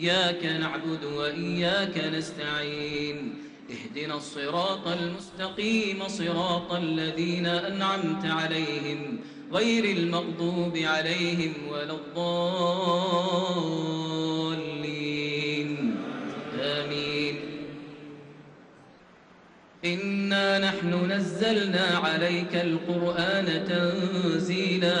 إياك نعبد وإياك نستعين. اهدنا الصراط المستقيم صراط الذين أنعمت عليهم غير المغضوب عليهم ولا الضالين. آمين. إنا نحن نزلنا عليك القرآن تنزيلا.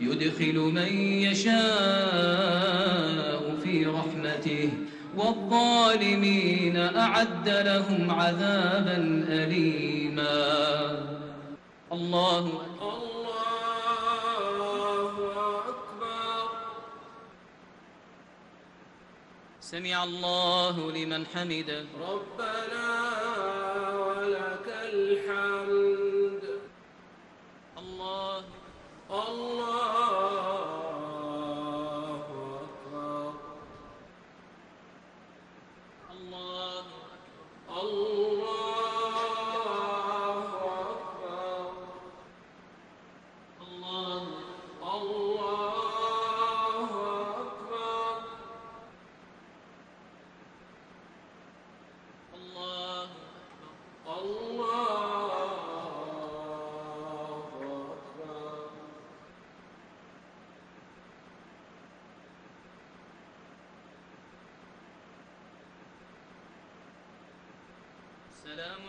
يدخل من يشاء في رحمته والظالمين أعد لهم عذابا أليما. الله أكبر. سمع الله لمن حمده. ربنا ولك الحمد الله الله أكبر الله أكبر الله أكبر الله الله أكبر الله أكبر الله أكبر السلام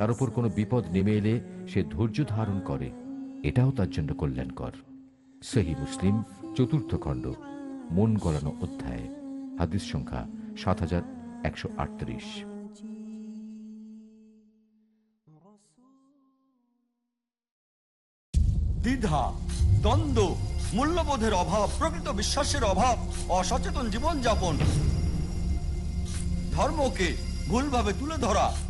তার উপর কোনো বিপদ নেমে এলে সে ধৈর্য ধারণ করে। এটাও তার জন্য কল্যাণকর। সেহী মুসলিম, চতুর্থ খণ্ড, মন গলানো অধ্যায়, হাদিস সংখ্যা সাত হাজার একশো আটত্রিশ। দ্বিধা, দ্বন্দ্ব, মূল্যবোধের অভাব, প্রকৃত বিশ্বাসের অভাব, অসচেতন জীবনযাপন, ধর্মকে ভুলভাবে তুলে ধরা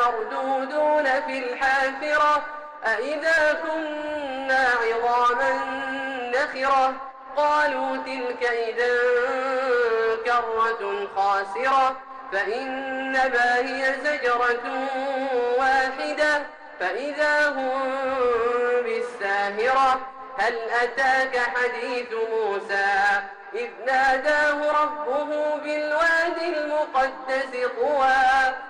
لمردودون في الحافرة أئذا كنا عظاما نخرة قالوا تلك إذا كرة خاسرة فإنما هي زجرة واحدة فإذا هم بالساهرة. هل أتاك حديث موسى؟ إذ ناداه ربه بالوادي المقدس طوى.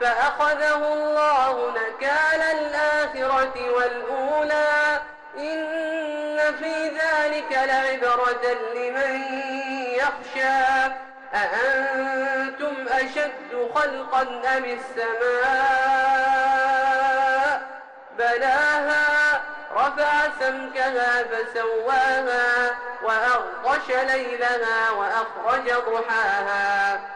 فأخذه الله نكال الآخرة والأولى. إن في ذلك لعبرة لمن يخشى. أأنتم أشد خلقا أم السماء؟ بلاها رفع سمكها فسواها وأغطش ليلها وأخرج ضحاها.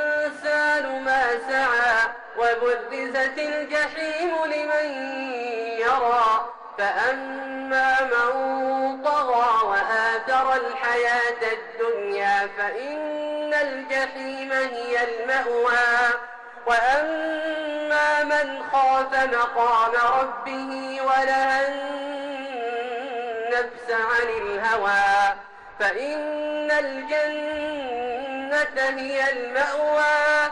وبرزت الجحيم لمن يرى فأما من طغى وآثر الحياة الدنيا فإن الجحيم هي المأوى. وأما من خاف مقام ربه ونهى النفس عن الهوى فإن الجنة هي المأوى.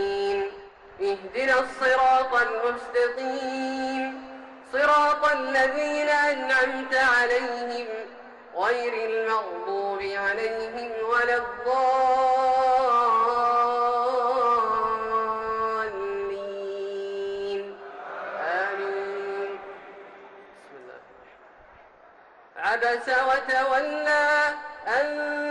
اهدنا الصراط المستقيم. صراط الذين أنعمت عليهم غير المغضوب عليهم ولا الضالين. آمين. بسم الله عبس وتولى أن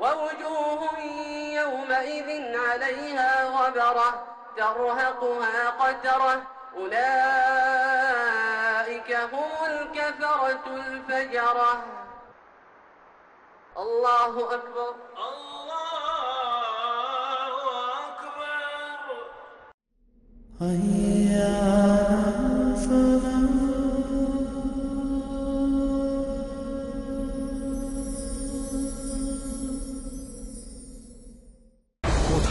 ووجوه يومئذ عليها غبرة ترهقها قترة. أولئك هم الكفرة الفجرة. الله أكبر. الله أكبر. কোথা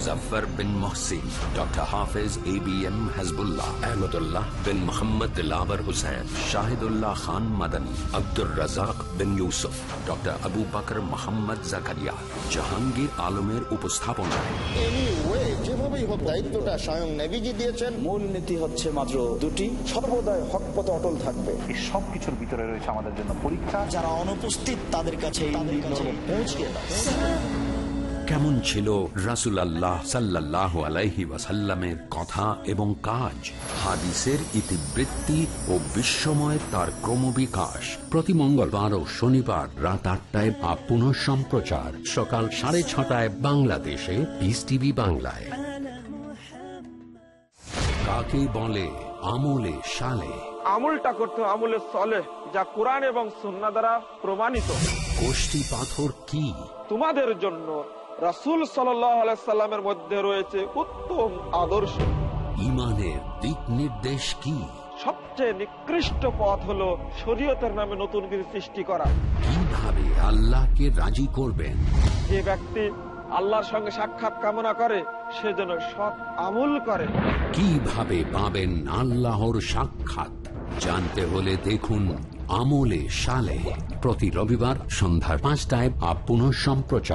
Muzaffar bin Mohsin doctor Hafez A B M Hazbullah Ahmadullah bin Mohammad lover Hossain Shahidullah Khan Madani Abdur Razzak bin Yusuf doctor Abu Bakar Mohammad Zakaria Jahangir আলমের উপস্থাপনায় যেভাবেই হোক দায়িত্বটা স্বয়ং নেভিজি দিয়েছেন। মূল নীতি হচ্ছে মাত্র দুটি। সর্বদাই হক পথে অটল থাকবে। এই সব কিছুর ভিতরে রয়েছে আমাদের জন্য পরীক্ষা। যারা অনুপস্থিত তাদের কাছে পৌঁছিয়ে কেমন ছিল রাসুল আল্লাহ সাল্লাহ আলাইহি ওয়াসাল্লামের কথা এবং কাজ? হাদিসের ইতিবৃত্তি ও বিশ্বময় তার ক্রমবিকাশ। প্রতি মঙ্গলবার ও শনিবার রাত আটটায় বা পুনঃ সম্প্রচার। সকাল সাড়ে ছটায় বাংলাদেশে। পিস টিভি বাংলায়। কাকে বলে? আমলে সালে। আমলটা করতে আমলে সলে যা কোরআন এবং সুন্না দ্বারা প্রমাণিত। কোষ্টি পাথর কি? তোমাদের জন্য রাসুল সাল্লামের মধ্যে রয়েছে উত্তম আদর্শ। ইমানের দিক নির্দেশ কি? সবচেয়ে নিকৃষ্ট পথ হলো শরীয়তের নামে নতুন কিছু সৃষ্টি করা। কীভাবে আল্লাহকে রাজি করবেন? যে ব্যক্তি আল্লাহর সঙ্গে সাক্ষাৎ কামনা করে সে যেন সৎ আমল করে। কীভাবে পাবেন আল্লাহর সাক্ষাৎ? জানতে হলে দেখুন আমলে সালে। প্রতি রবিবার সন্ধ্যা পাঁচটায় আপ পুনঃ সম্প্রচার